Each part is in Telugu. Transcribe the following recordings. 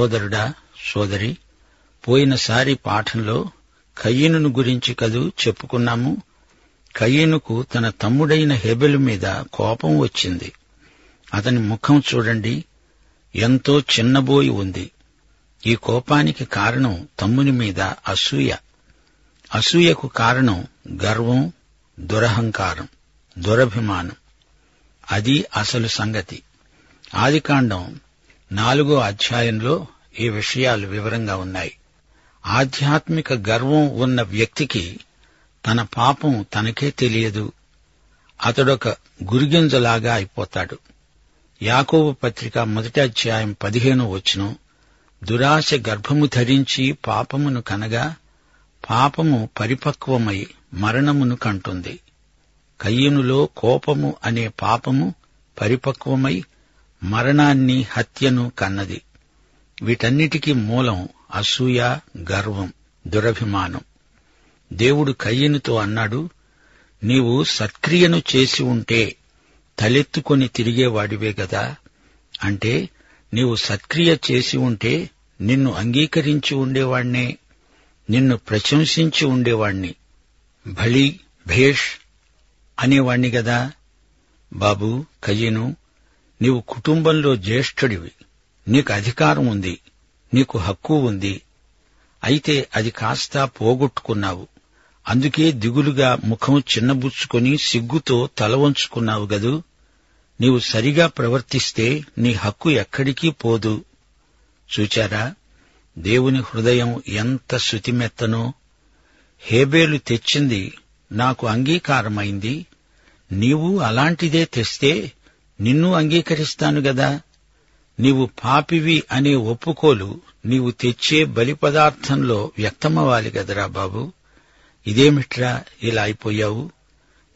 సోదరుడా సోదరి పోయినసారి పాఠంలో కయ్యను గురించి కదూ చెప్పుకున్నాము. కయ్యనుకు తన తమ్ముడైన హెబెలు మీద కోపం వచ్చింది. అతని ముఖం చూడండి ఎంతో చిన్నబోయి ఉంది. ఈ కోపానికి కారణం తమ్ముని మీద అసూయ. అసూయకు కారణం గర్వం దురహంకారం దురభిమానం. అది అసలు సంగతి. ఆదికాండం నాలుగో అధ్యాయంలో ఈ విషయాలు వివరంగా ఉన్నాయి. ఆధ్యాత్మిక గర్వం ఉన్న వ్యక్తికి తన పాపం తనకే తెలియదు. అతడొక గురిగింజలాగా అయిపోతాడు. యాకోబు పత్రిక మొదటి అధ్యాయం పదిహేను వచ్చును దురాశ గర్భము ధరించి పాపమును కనగా పాపము పరిపక్వమై మరణమును కంటుంది. కయ్యనులో కోపము అనే పాపము పరిపక్వమై మరణాన్ని హత్యను కన్నది. వీటన్నిటికీ మూలం అసూయ గర్వం దురభిమానం. దేవుడు కయ్యనుతో అన్నాడు నీవు సత్క్రియను చేసి ఉంటే తలెత్తుకొని తిరిగేవాడివే గదా. అంటే నీవు సత్క్రియ చేసి ఉంటే నిన్ను అంగీకరించి ఉండేవాణ్ణే నిన్ను ప్రశంసించి ఉండేవాణ్ణి. భళి భేష్ అనేవాణ్ణి గదా. బాబు కయ్యను నీవు కుటుంబంలో జ్యేష్ఠుడివి. నీకు అధికారం ఉంది నీకు హక్కు ఉంది. అయితే అది కాస్త పోగొట్టుకున్నావు. అందుకే దిగులుగా ముఖం చిన్నబుచ్చుకొని సిగ్గుతో తల వంచుకున్నావు గదు. నీవు సరిగా ప్రవర్తిస్తే నీ హక్కు ఎక్కడికి పోదు. చూచారా? దేవుని హృదయం ఎంత శృతిమెత్తనో. హేబేలు తెచ్చింది నాకు అంగీకారమైంది. నీవు అలాంటిదే తెస్తే నిన్ను అంగీకరిస్తాను గదా. నీవు పాపివి అనే ఒప్పుకోలు నీవు తెచ్చే బలి పదార్థంలో వ్యక్తమవ్వాలి గదరా బాబు. ఇదేమిట్రా ఇలా అయిపోయావు?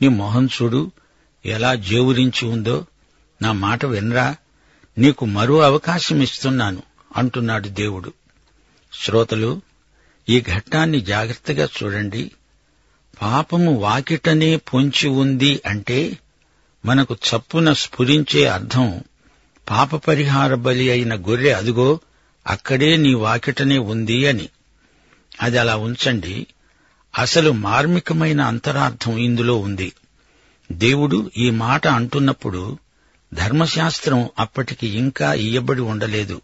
నీ మొహం చూడు ఎలా జేవురించి ఉందో. నా మాట వినరా? నీకు మరో అవకాశం ఇస్తున్నాను అంటున్నాడు దేవుడు. శ్రోతలు ఈ ఘట్టాన్ని జాగ్రత్తగా చూడండి. పాపము వాకిటనే పొంచి ఉంది అంటే మనకు చప్పున స్ఫురించే అర్థం పాప పరిహార బలి అయిన గొర్రె అదుగో అక్కడే నీ వాకిటనే ఉంది అని. అది అలా ఉంచండి. అసలు మార్మికమైన అంతరార్థం ఇందులో ఉంది. దేవుడు ఈ మాట అంటున్నప్పుడు ధర్మశాస్త్రం అప్పటికి ఇంకా ఇయ్యబడి ఉండలేదు.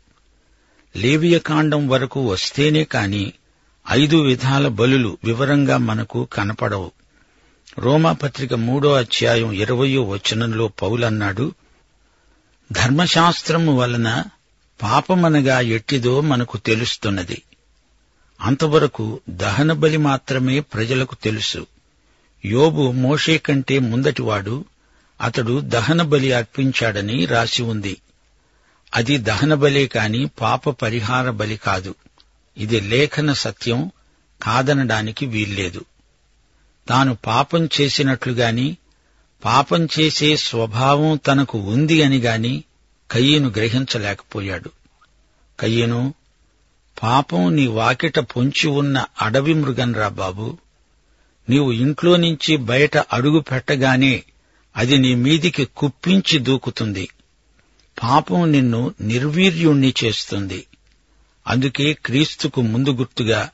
లేవియకాండం వరకు వస్తేనే కాని ఐదు విధాల బలులు వివరంగా మనకు కనపడవు. రోమాపత్రిక మూడో అధ్యాయం ఇరవయో వచనంలో పౌలన్నాడు ధర్మశాస్త్రము వలన పాపమనగా ఎట్టిదో మనకు తెలుస్తున్నది. అంతవరకు దహన బలి మాత్రమే ప్రజలకు తెలుసు. యోబు మోషే కంటే ముందటివాడు అతడు దహన బలి అర్పించాడని రాసి ఉంది. అది దహన బలే కాని పాప పరిహార బలి కాదు. ఇది లేఖన సత్యం కాదనడానికి వీల్లేదు. తాను పాపం చేసినట్లుగాని పాపం చేసే స్వభావం తనకు ఉంది అని గాని కయ్యను గ్రహించలేకపోయాడు. కయ్యను పాపం నీ వాకిట పొంచి ఉన్న అడవి మృగంరా బాబు. నీవు ఇంట్లో నుంచి బయట అడుగు పెట్టగానే అది నీ మీదికి కుప్పించి దూకుతుంది. పాపం నిన్ను నిర్వీర్యుణ్ణి చేస్తుంది. అందుకే క్రీస్తుకు ముందు గుర్తుగా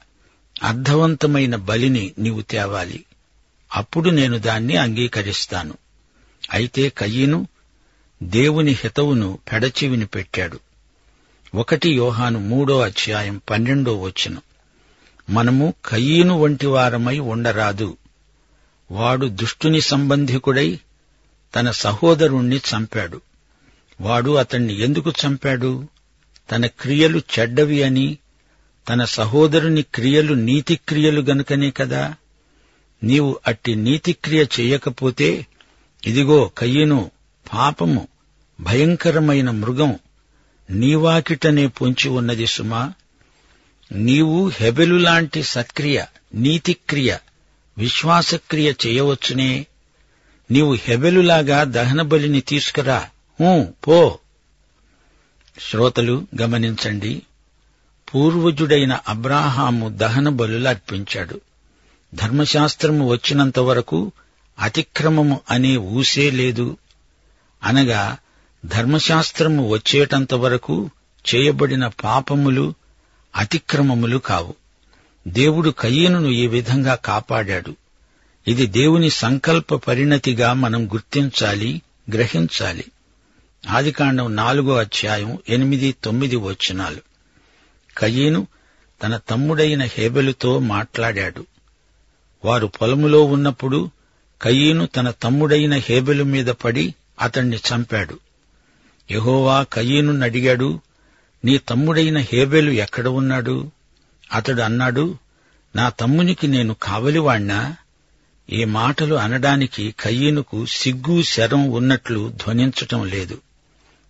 అర్థవంతమైన బలిని నీవు తేవాలి. అప్పుడు నేను దాన్ని అంగీకరిస్తాను. అయితే కయ్యను దేవుని హితవును పెడచివిని పెట్టాడు. ఒకటి యోహాను మూడో అధ్యాయం పన్నెండో వచ్చును మనము కయ్యను వంటి వారమై ఉండరాదు. వాడు దుష్టుని సంబంధికుడై తన సహోదరుణ్ణి చంపాడు. వాడు అతణ్ణి ఎందుకు చంపాడు? తన క్రియలు చెడ్డవి అని తన సహోదరుని క్రియలు నీతిక్రియలు గనుకనే కదా? నీవు అట్టి నీతిక్రియ చెయ్యకపోతే ఇదిగో కయ్యను పాపము భయంకరమైన మృగం నీవాకిటనే పొంచి ఉన్నది సుమా. నీవు హెబెలులాంటి సత్క్రియ నీతిక్రియ విశ్వాసక్రియ చేయవచ్చునే. నీవు హెబెలులాగా దహనబలిని తీసుకురా. హూ పో. శ్రోతలు గమనించండి. పూర్వజుడైన అబ్రాహాము దహన బలులు అర్పించాడు. ధర్మశాస్త్రము వచ్చినంత వరకు అతిక్రమము అనే ఊసే లేదు. అనగా ధర్మశాస్త్రము వచ్చేటంత వరకు చేయబడిన పాపములు అతిక్రమములు కావు. దేవుడు కయ్యను ఈ విధంగా కాపాడాడు. ఇది దేవుని సంకల్ప పరిణతిగా మనం గుర్తించాలి గ్రహించాలి. ఆదికాండం నాలుగో అధ్యాయం ఎనిమిది తొమ్మిది వచనాలు. కయ్యను తన తమ్ముడైన హేబెలుతో మాట్లాడాడు. వారు పొలములో ఉన్నప్పుడు కయ్యను తన తమ్ముడైన హేబెలు మీద పడి అతణ్ణి చంపాడు. యహోవా కయ్యను అడిగాడు నీ తమ్ముడైన హేబెలు ఎక్కడ ఉన్నాడు? అతడు అన్నాడు నా తమ్మునికి నేను కావలివాణ్ణా? ఈ మాటలు అనడానికి కయ్యనుకు సిగ్గు శరం ఉన్నట్లు ధ్వనించటం లేదు.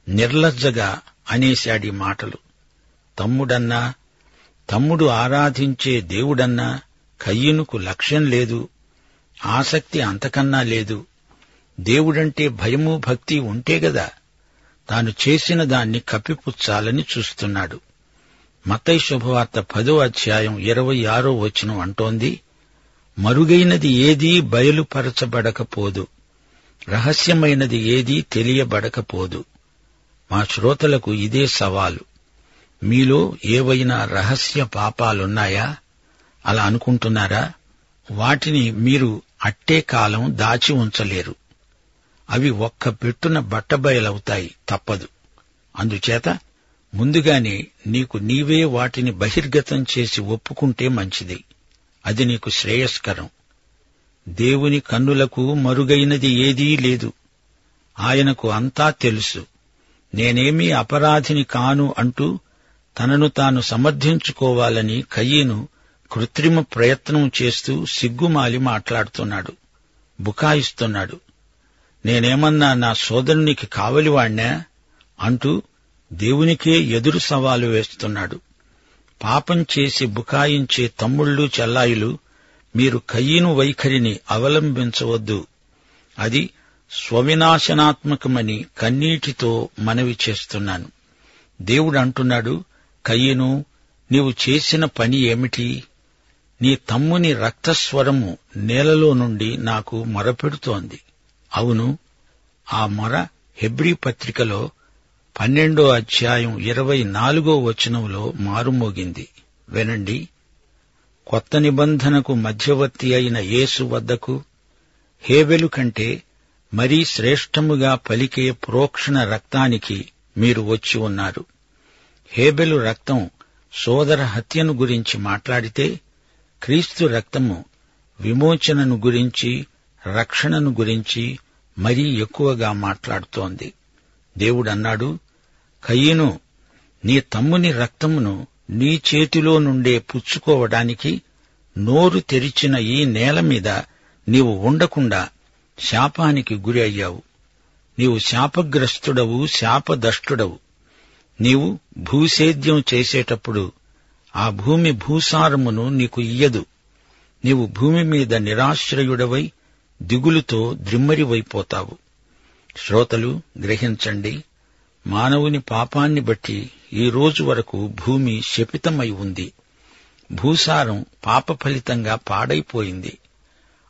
నిర్లజ్జగా అనేశాడి మాటలు. తమ్ముడన్నా తమ్ముడు ఆరాధించే దేవుడన్నా కయ్యనుకు లక్ష్యం లేదు ఆసక్తి అంతకన్నా లేదు. దేవుడంటే భయము భక్తి ఉంటే గదా తాను చేసిన దాన్ని కప్పిపుచ్చాలని చూస్తున్నాడు. మతై శుభవార్త పదో అధ్యాయం ఇరవై ఆరో వచనం అంటోంది మరుగైనది ఏదీ బయలుపరచబడకపోదు రహస్యమైనది ఏదీ తెలియబడకపోదు. మా శ్రోతలకు ఇదే సవాలు. మీలో ఏవైనా రహస్య పాపాలున్నాయా? అలా అనుకుంటున్నారా? వాటిని మీరు అట్టే కాలం దాచి ఉంచలేరు. అవి ఒక్క పెట్టున బట్టబయలవుతాయి తప్పదు. అందుచేత ముందుగానే నీకు నీవే వాటిని బహిర్గతం చేసి ఒప్పుకుంటే మంచిది. అది నీకు శ్రేయస్కరం. దేవుని కన్నులకు మరుగైనది ఏదీ లేదు. ఆయనకు అంతా తెలుసు. నేనేమీ అపరాధిని కాను అంటూ తనను తాను సమర్థించుకోవాలని కయ్యను కృత్రిమ ప్రయత్నం చేస్తూ సిగ్గుమాలి మాట్లాడుతున్నాడు. బుకాయిస్తున్నాడు. నేనేమన్నా నా సోదరునికి కావలివాణ్ణా? అంటూ దేవునికే ఎదురు సవాలు వేస్తున్నాడు. పాపం చేసి బుకాయించే తమ్ముళ్ళు చెల్లాయిలు మీరు కయ్యను వైఖరిని అవలంబించవద్దు. అది స్వవినాశనాత్మకమని కన్నీటితో మనవి చేస్తున్నాను. దేవుడు అంటున్నాడు కయ్యను నీవు చేసిన పని ఏమిటి? నీ తమ్ముని రక్తస్వరము నేలలో నుండి నాకు మొరపెడుతోంది. అవును ఆ మొర హెబ్రీ పత్రికలో పన్నెండో అధ్యాయం ఇరవై నాలుగో వచనంలో మారుమోగింది. వినండి కొత్త నిబంధనకు మధ్యవర్తి అయిన యేసు వద్దకు హేబెలు కంటే మరీ శ్రేష్టముగా పలికే ప్రోక్షణ రక్తానికి మీరు వచ్చి ఉన్నారు. హేబెలు రక్తం సోదర హత్యను గురించి మాట్లాడితే క్రీస్తు రక్తము విమోచనను గురించి రక్షణను గురించి మరీ ఎక్కువగా మాట్లాడుతోంది. దేవుడన్నాడు కయ్యను నీ తమ్ముని రక్తమును నీ చేతిలో నుండే పుచ్చుకోవడానికి నోరు తెరిచిన ఈ నేల మీద నీవు ఉండకుండా శాపానికి గురి అయ్యావు. నీవు శాపగ్రస్తుడవు శాపదష్టుడవు. నీవు భూసేద్యం చేసేటప్పుడు ఆ భూమి భూసారమును నీకు ఇయ్యదు. నీవు భూమి మీద నిరాశ్రయుడవై దిగులుతో ద్రిమ్మరివైపోతావు. శ్రోతలు గ్రహించండి. మానవుని పాపాన్ని బట్టి ఈ రోజు వరకు భూమి శపితమై ఉంది. భూసారం పాప ఫలితంగా పాడైపోయింది.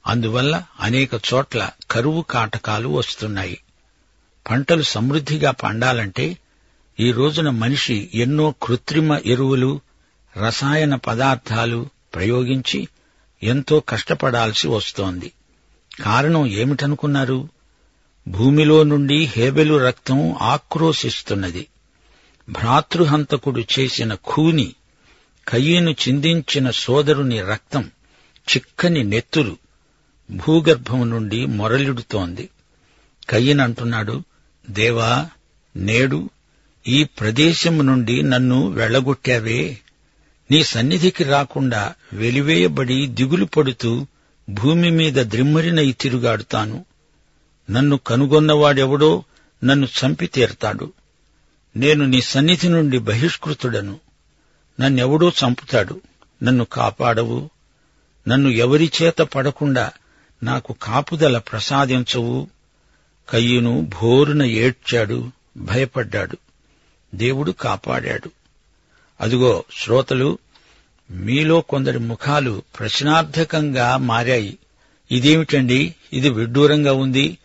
అందువల్ల అనేక చోట్ల కరువు కాటకాలు వస్తున్నాయి. పంటలు సమృద్ధిగా పండాలంటే ఈ రోజున మనిషి ఎన్నో కృత్రిమ ఎరువులు రసాయన పదార్థాలు ప్రయోగించి ఎంతో కష్టపడాల్సి వస్తోంది. కారణం ఏమిటనుకున్నారు? భూమిలో నుండి హేబెలు రక్తం ఆక్రోశిస్తున్నది. భ్రాతృహంతకుడు చేసిన ఖూని కయ్యను చిందించిన సోదరుని రక్తం చిక్కని నెత్తురు భూగర్భం నుండి మొరలిడుతోంది. కయ్యనంటున్నాడు దేవా నేడు ఈ ప్రదేశం నుండి నన్ను వెళ్ళగొట్టావే నీ సన్నిధికి రాకుండా వెలివేయబడి దిగులు పడుతూ భూమి మీద ద్రిమ్మరినై తిరుగాడుతాను నన్ను కనుగొన్నవాడెవడో నన్ను చంపి తీరతాడు. నేను నీ సన్నిధి నుండి బహిష్కృతుడను. నన్నెవడో చంపుతాడు. నన్ను కాపాడవు. నన్ను ఎవరి చేత పడకుండా నాకు కాపుదల ప్రసాదించవు కయ్యును భోరున ఏడ్చాడు భయపడ్డాడు. దేవుడు కాపాడాడు. అదిగో శ్రోతలు మీలో కొందరి ముఖాలు ప్రశ్నార్థకంగా మారాయి. ఇదేమిటండి? ఇది విడ్డూరంగా ఉంది.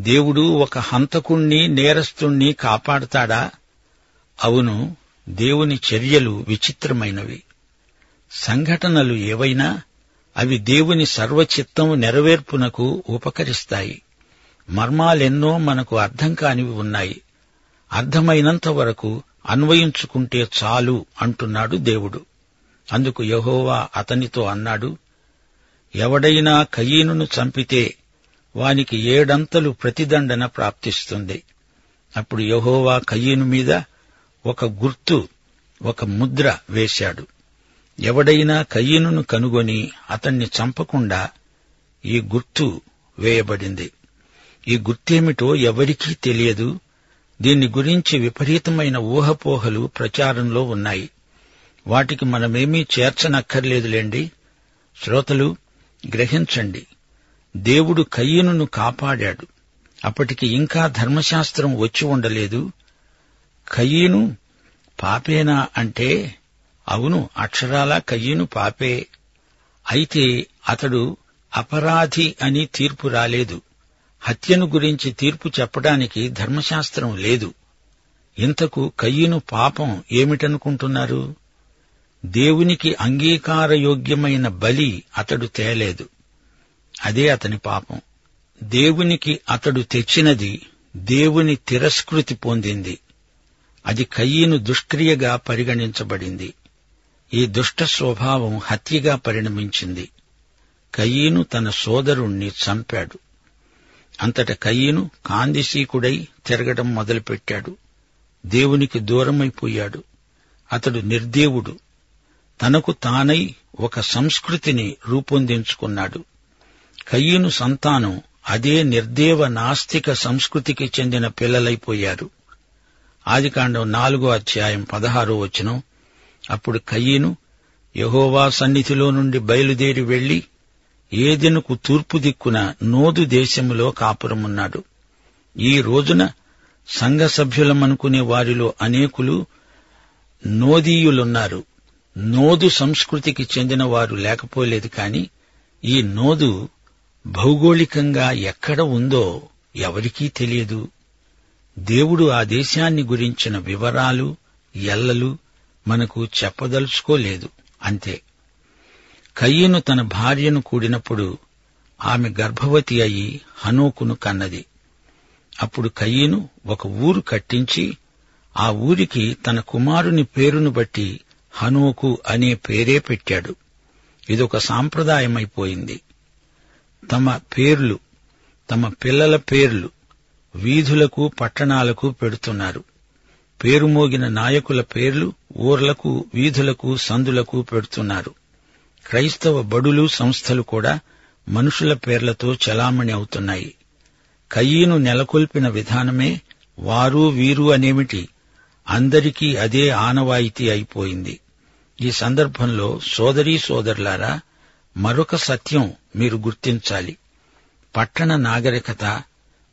దేవుడు ఒక హంతకుణ్ణి నేరస్తుణ్ణి కాపాడతాడా? అవును దేవుని చర్యలు విచిత్రమైనవి. సంఘటనలు ఏవైనా అవి దేవుని సర్వచిత్తం నెరవేర్పునకు ఉపకరిస్తాయి. మర్మాలెన్నో మనకు అర్థం కానివి ఉన్నాయి. అర్థమైనంత వరకు అన్వయించుకుంటే చాలు అంటున్నాడు దేవుడు. అందుకు యహోవా అతనితో అన్నాడు ఎవడైనా కయీనును చంపితే వానికి ఏడంతలు ప్రతిదండన ప్రాప్తిస్తుంది. అప్పుడు యహోవా కయ్యను మీద ఒక గుర్తు ఒక ముద్ర వేశాడు. ఎవడైనా కయ్యనును కనుగొని అతన్ని చంపకుండా ఈ గుర్తు వేయబడింది. ఈ గుర్తేమిటో ఎవరికీ తెలియదు. దీన్ని గురించి విపరీతమైన ఊహపోహలు ప్రచారంలో ఉన్నాయి. వాటికి మనమేమీ చేర్చనక్కర్లేదులేండి. శ్రోతలు గ్రహించండి. దేవుడు కయ్యను కాపాడాడు. అప్పటికి ఇంకా ధర్మశాస్త్రం వచ్చి ఉండలేదు. కయ్యను పాపేనా అంటే? అవును అక్షరాల కయ్యను పాపే. అయితే అతడు అపరాధి అని తీర్పు రాలేదు. హత్యను గురించి తీర్పు చెప్పడానికి ధర్మశాస్త్రం లేదు. ఇంతకు కయ్యను పాపం ఏమిటనుకుంటున్నారు? దేవునికి అంగీకారయోగ్యమైన బలి అతడు తేలేదు. అదే అతని పాపం. దేవునికి అతడు తెచ్చినది దేవుని తిరస్కృతి పొందింది. అది కయ్యను దుష్క్రియగా పరిగణించబడింది. ఈ దుష్ట స్వభావం హత్యగా పరిణమించింది. కయ్యను తన సోదరుణ్ణి చంపాడు. అంతట కయ్యను కాందిశీకుడై తిరగడం మొదలుపెట్టాడు. దేవునికి దూరమైపోయాడు. అతడు నిర్దేవుడు. తనకు తానై ఒక సంస్కృతిని రూపొందించుకున్నాడు. కయ్యను సంతానం అదే నిర్దేవ నాస్తిక సంస్కృతికి చెందిన పిల్లలైపోయారు. ఆదికాండం నాలుగో అధ్యాయం పదహారో వచనం. అప్పుడు కయ్యను యహోవా సన్నిధిలో నుండి బయలుదేరి వెళ్ళి ఏదెనుకు తూర్పు దిక్కున నోదు దేశములో కాపురమున్నాడు. ఈ రోజున సంఘ సభ్యులమనుకునే వారిలో అనేకులు నోదీయులున్నారు. నోదు సంస్కృతికి చెందిన వారు లేకపోలేదు కాని ఈ నోదు భౌగోళికంగా ఎక్కడ ఉందో ఎవరికీ తెలియదు. దేవుడు ఆ దేశాన్ని గురించిన వివరాలు ఎల్లలు మనకు చెప్పదలుచుకోలేదు. అంతే. కయ్యను తన భార్యను కూడినప్పుడు ఆమె గర్భవతి అయి హనోకును కన్నది. అప్పుడు కయ్యను ఒక ఊరు కట్టించి ఆ ఊరికి తన కుమారుని పేరును బట్టి హనోకు అనే పేరే పెట్టాడు. ఇదొక సాంప్రదాయమైపోయింది. తమ పేర్లు తమ పిల్లల పేర్లు వీధులకు పట్టణాలకు పెడుతున్నారు. పేరు మోగిన నాయకుల పేర్లు ఊర్లకు వీధులకు సందులకు పెడుతున్నారు. క్రైస్తవ బడులు సంస్థలు కూడా మనుషుల పేర్లతో చలామణి అవుతున్నాయి. కయ్యను నెలకొల్పిన విధానమే వారు వీరు అనేమిటి అందరికీ అదే ఆనవాయితీ అయిపోయింది. ఈ సందర్భంలో సోదరీ సోదరులారా మరొక సత్యం మీరు గుర్తించాలి. పట్టణ నాగరికత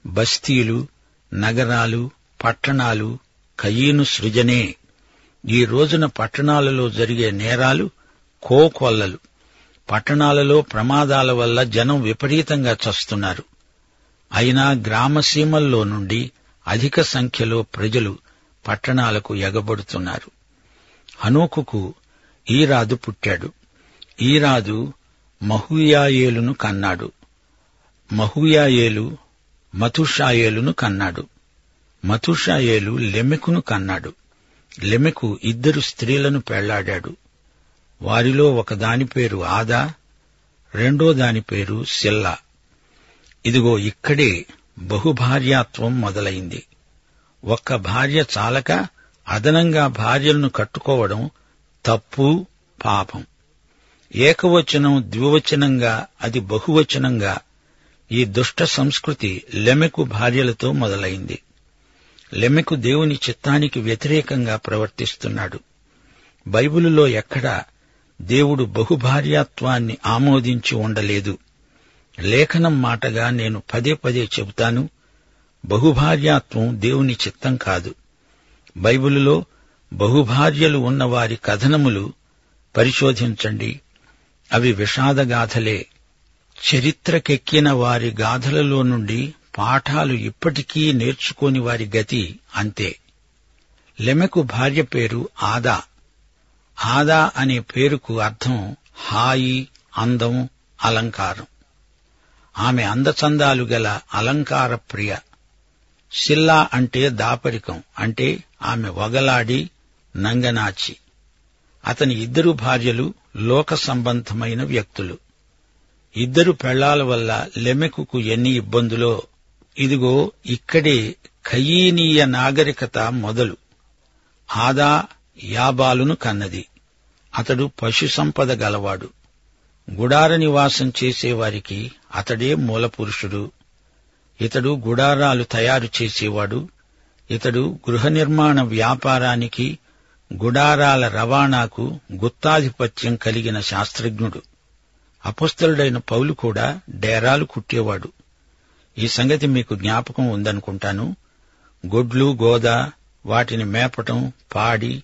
బస్తీలు నగరాలు పట్టణాలు కయీను సృజనే. ఈ రోజున పట్టణాలలో జరిగే నేరాలు కోకొల్లలు. పట్టణాలలో ప్రమాదాల వల్ల జనం విపరీతంగా చస్తున్నారు. అయినా గ్రామసీమల్లో నుండి అధిక సంఖ్యలో ప్రజలు పట్టణాలకు ఎగబడుతున్నారు. హనోకుకు ఈరాదు పుట్టాడు. ఈరాదు మహుయాయేలును కన్నాడు. మహుయాయేలు మతుషాయేలును కన్నాడు. మతుషాయేలు లెమెకును కన్నాడు. లెమెకు ఇద్దరు స్త్రీలను పెళ్ళాడాడు. వారిలో ఒక దాని పేరు ఆదా రెండో దాని పేరు సిల్లా. ఇదిగో ఇక్కడే బహుభార్యాత్వం మొదలైంది. ఒక్క భార్య చాలక అదనంగా భార్యలను కట్టుకోవడం తప్పు పాపం. ఏకవచనం ద్వివచనంగా అది బహువచనంగా ఈ దుష్ట సంస్కృతి లెమెకు భార్యలతో మొదలైంది. లెమెకు దేవుని చిత్తానికి వ్యతిరేకంగా ప్రవర్తిస్తున్నాడు. బైబిలులో ఎక్కడా దేవుడు బహుభార్యాత్వాన్ని ఆమోదించి ఉండలేదు. లేఖనం మాటగా నేను పదే పదే చెబుతాను బహుభార్యాత్వం దేవుని చిత్తం కాదు. బైబిలులో బహుభార్యలు ఉన్నవారి కథనములు పరిశోధించండి. అవి విషాదగాథలే చరిత్రకెక్కిన వారి గాథలలో నుండి పాఠాలు ఇప్పటికీ నేర్చుకోని వారి గతి అంతే. లెమెకు భార్య పేరు ఆదా. ఆదా అనే పేరుకు అర్థం హాయి అందం అలంకారం. ఆమె అందచందాలు గల అలంకార ప్రియ సిల్లా అంటే దాపరికం అంటే ఆమె వగలాడి నంగనాచి. అతని ఇద్దరు భార్యలు లోక సంబంధమైన వ్యక్తులు. ఇద్దరు పెళ్ళాల వల్ల లెమెకుకు ఎన్ని ఇబ్బందులో ఇదిగో ఇక్కడే ఖయీనీయ నాగరికత మొదలు. ఆదా యాబాలును కన్నది. అతడు పశుసంపద గలవాడు. గుడార నివాసం చేసేవారికి అతడే మూలపురుషుడు. ఇతడు గుడారాలు తయారు చేసేవాడు. ఇతడు గృహ నిర్మాణ వ్యాపారానికి గుడారాల రవాణాకు గుత్తాధిపత్యం కలిగిన శాస్త్రజ్ఞుడు. అపస్తులుడైన పౌలు కూడా డేరాలు కుట్టేవాడు. ఈ సంగతి మీకు జ్ఞాపకం ఉందనుకుంటాను. గొడ్లు గోదా వాటిని మేపటం పాడి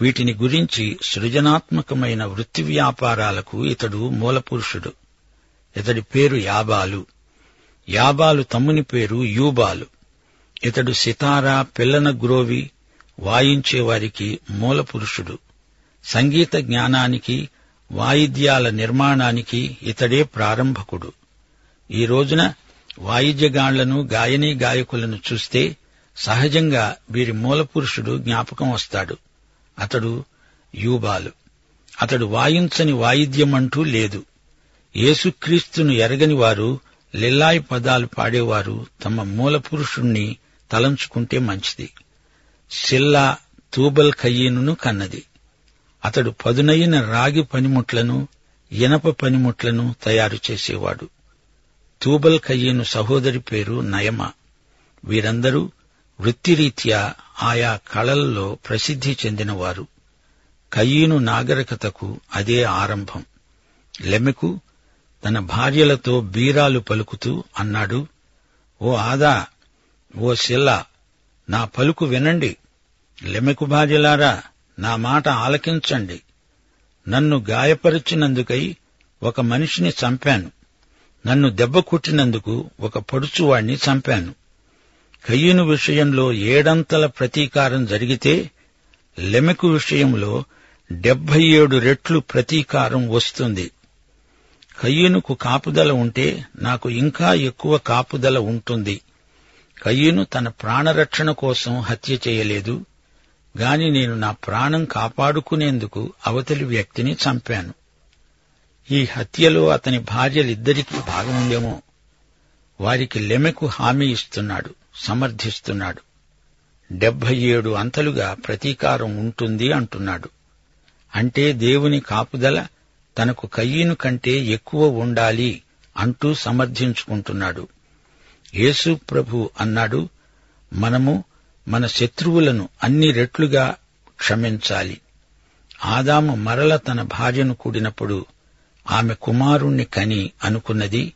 వీటిని గురించి సృజనాత్మకమైన వృత్తి వ్యాపారాలకు ఇతడు మూలపురుషుడు. ఇతడి పేరు యాబాలు. యాబాలు తమ్ముని పేరు యూబాలు. ఇతడు సితారా పిల్లన గ్రోవి వాయించేవారికి మూలపురుషుడు. సంగీత జ్ఞానానికి వాయిద్యాల నిర్మాణానికి ఇతడే ప్రారంభకుడు. ఈ రోజున వాయిద్యగాళ్ళను గాయనీ గాయకులను చూస్తే సహజంగా వీరి మూలపురుషుడు జ్ఞాపకం వస్తాడు. అతడు యూబాలు. అతడు వాయించని వాయిద్యమంటూ లేదు. యేసుక్రీస్తును ఎరగని వారు లిల్లాయి పదాలు పాడేవారు తమ మూలపురుషుణ్ణి తలంచుకుంటే మంచిది. సిల్లా తూబల్ ఖయ్యీనును కన్నది. అతడు పదునైన రాగి పనిముట్లను ఇనప పనిముట్లను తయారు చేసేవాడు. తూబల్ ఖయ్యీను సహోదరి పేరు నయమ. వీరందరూ వృత్తిరీత్యా ఆయా కళల్లో ప్రసిద్ధి చెందినవారు. కయ్యీను నాగరికతకు అదే ఆరంభం. లెమెకు తన భార్యలతో బీరాలు పలుకుతూ అన్నాడు ఓ ఆదా ఓ శిల్లా నా పలుకు వినండి. లెమెకు భార్యలారా నా మాట ఆలకించండి. నన్ను గాయపరిచినందుకై ఒక మనిషిని చంపాను. నన్ను దెబ్బ కొట్టినందుకు ఒక పొడుచువాణ్ణి చంపాను. కయ్యను విషయంలో ఏడంతల ప్రతీకారం జరిగితే లెమెకు విషయంలో డెబ్బై ఏడు రెట్లు ప్రతీకారం వస్తుంది. కయ్యనుకు కాపుదల ఉంటే నాకు ఇంకా ఎక్కువ కాపుదల ఉంటుంది. కయ్యను తన ప్రాణరక్షణ కోసం హత్య చేయలేదు. గాని నేను నా ప్రాణం కాపాడుకునేందుకు అవతలి వ్యక్తిని చంపాను. ఈ హత్యలో అతని భార్యలిద్దరికీ భాగముందేమో. వారికి లెమెకు హామీ ఇస్తున్నాడు. సమర్థిస్తున్నాడు. డెబ్బై ఏడు అంతలుగా ప్రతీకారం ఉంటుంది అంటున్నాడు. అంటే దేవుని కాపుదల తనకు కయ్యను కంటే ఎక్కువ ఉండాలి అంటూ సమర్థించుకుంటున్నాడు. యేసు ప్రభు అన్నాడు మనము మన శత్రువులను అన్ని రెట్లుగా క్షమించాలి. ఆదాము మరల తన భార్యను కూడినప్పుడు ఆమె కుమారుణ్ణి కని అనుకున్నది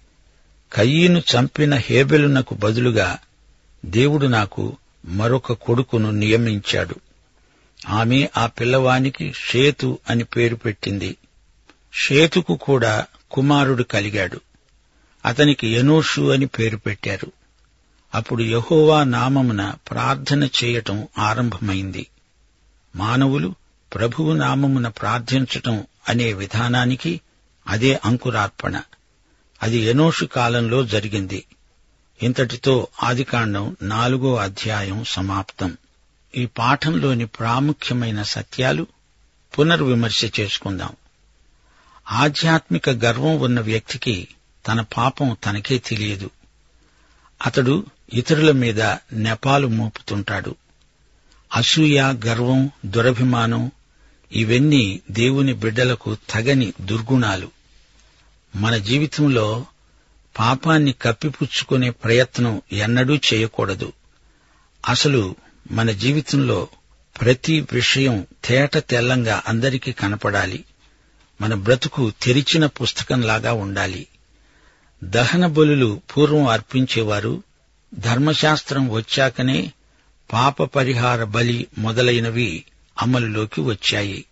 కయ్యను చంపిన హేబెలునకు బదులుగా దేవుడు నాకు మరొక కొడుకును నియమించాడు. ఆమె ఆ పిల్లవానికి షేతు అని పేరు పెట్టింది. షేతుకు కూడా కుమారుడు కలిగాడు. అతనికి ఎనోషు అని పేరు పెట్టారు. అప్పుడు యహోవా నామమున ప్రార్థన చేయటం ఆరంభమైంది. మానవులు ప్రభువు నామమున ప్రార్థించటం అనే విధానానికి అదే అంకురార్పణ. అది ఎనోషు కాలంలో జరిగింది. ఇంతటితో ఆదికాండం నాలుగో అధ్యాయం సమాప్తం. ఈ పాఠంలోని ప్రాముఖ్యమైన సత్యాలు పునర్విమర్శ చేసుకుందాం. ఆధ్యాత్మిక గర్వం ఉన్న వ్యక్తికి తన పాపం తనకే తెలియదు. అతడు ఇతరుల మీద నెపాలు మోపుతుంటాడు. అసూయ గర్వం దురభిమానం ఇవన్నీ దేవుని బిడ్డలకు తగని దుర్గుణాలు. మన జీవితంలో పాపాన్ని కప్పిపుచ్చుకునే ప్రయత్నం ఎన్నడూ చేయకూడదు. అసలు మన జీవితంలో ప్రతి విషయం తేట తెల్లంగా అందరికీ కనపడాలి. మన బ్రతుకు తెరిచిన పుస్తకంలాగా ఉండాలి. దహన బలులు పూర్వం అర్పించేవారు ధర్మశాస్త్రం వచ్చాకనే పాప పరిహార బలి మొదలైనవి అమలులోకి వచ్చాయి.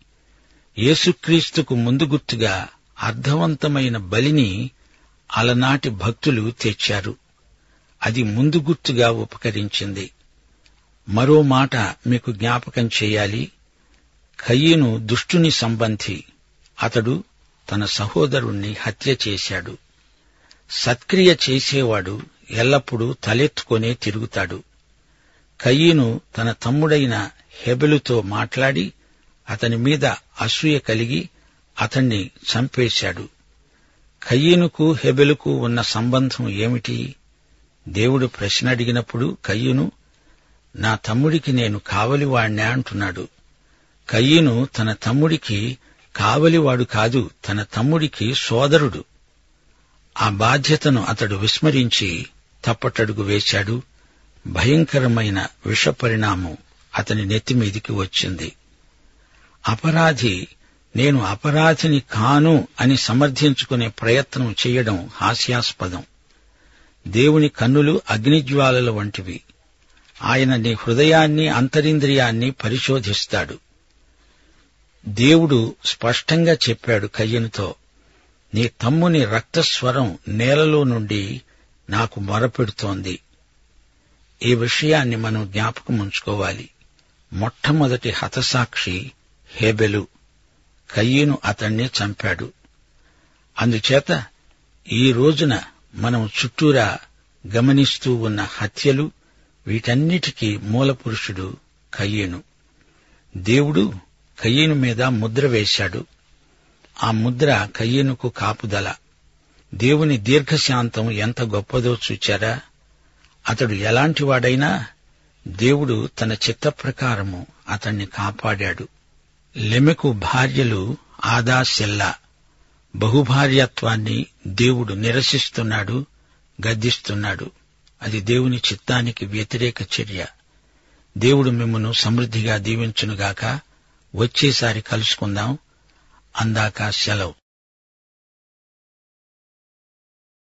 యేసుక్రీస్తుకు ముందు గుర్తుగా అర్థవంతమైన బలిని అలనాటి భక్తులు తెచ్చారు. అది ముందు గుర్తుగా ఉపకరించింది. మరో మాట మీకు జ్ఞాపకం చేయాలి. కయ్యను దుష్టుని సంబంధి. అతడు తన సహోదరుణ్ణి హత్య చేశాడు. సత్క్రియ చేసేవాడు ఎల్లప్పుడూ తలెత్తుకొనే తిరుగుతాడు. కయ్యను తన తమ్ముడైన హెబెలుతో మాట్లాడి అతని మీద అసూయ కలిగి అతణ్ణి చంపేశాడు. కయ్యనుకు హెబెలుకు ఉన్న సంబంధం ఏమిటి? దేవుడు ప్రశ్న అడిగినప్పుడు కయ్యను నా తమ్ముడికి నేను కావలివాణ్ణే అంటున్నాడు. కయ్యను తన తమ్ముడికి కావలివాడు కాదు తన తమ్ముడికి సోదరుడు. ఆ బాధ్యతను అతడు విస్మరించి తప్పటడుగు వేశాడు. భయంకరమైన విషపరిణామం అతని నెత్తిమీదికి వచ్చింది. అపరాధి నేను అపరాధిని కాను అని సమర్థించుకునే ప్రయత్నం చేయడం హాస్యాస్పదం. దేవుని కన్నులు అగ్నిజ్వాలల వంటివి. ఆయన నీ హృదయాన్ని అంతరింద్రియాన్ని పరిశోధిస్తాడు. దేవుడు స్పష్టంగా చెప్పాడు కయ్యనుతో నీ తమ్ముని రక్తస్వరం నేలలో నుండి నాకు మొరపెడుతోంది. ఈ విషయాన్ని మనం జ్ఞాపకం ఉంచుకోవాలి. మొట్టమొదటి హతసాక్షి హేబెలు. కయ్యను అతణ్ణి చంపాడు. అందుచేత ఈ రోజున మనం చుట్టూరా గమనిస్తూ ఉన్న హత్యలు వీటన్నిటికీ మూలపురుషుడు కయ్యను. దేవుడు కయ్యను మీద ముద్ర వేశాడు. ఆ ముద్ర కయ్యనుకు కాపుదల. దేవుని దీర్ఘశాంతం ఎంత గొప్పదో చూచారా? అతడు ఎలాంటివాడైనా దేవుడు తన చిత్త ప్రకారము అతన్ని కాపాడాడు. లెమెకు భార్యలు ఆదా సెల్లా బహుభార్యత్వాన్ని దేవుడు నిరసిస్తున్నాడు గద్దిస్తున్నాడు. అది దేవుని చిత్తానికి వ్యతిరేక చర్య. దేవుడు మిమ్మను సమృద్ధిగా దీవించునుగాక వచ్చేసారి కలుసుకుందాం. అందాక సెలవు.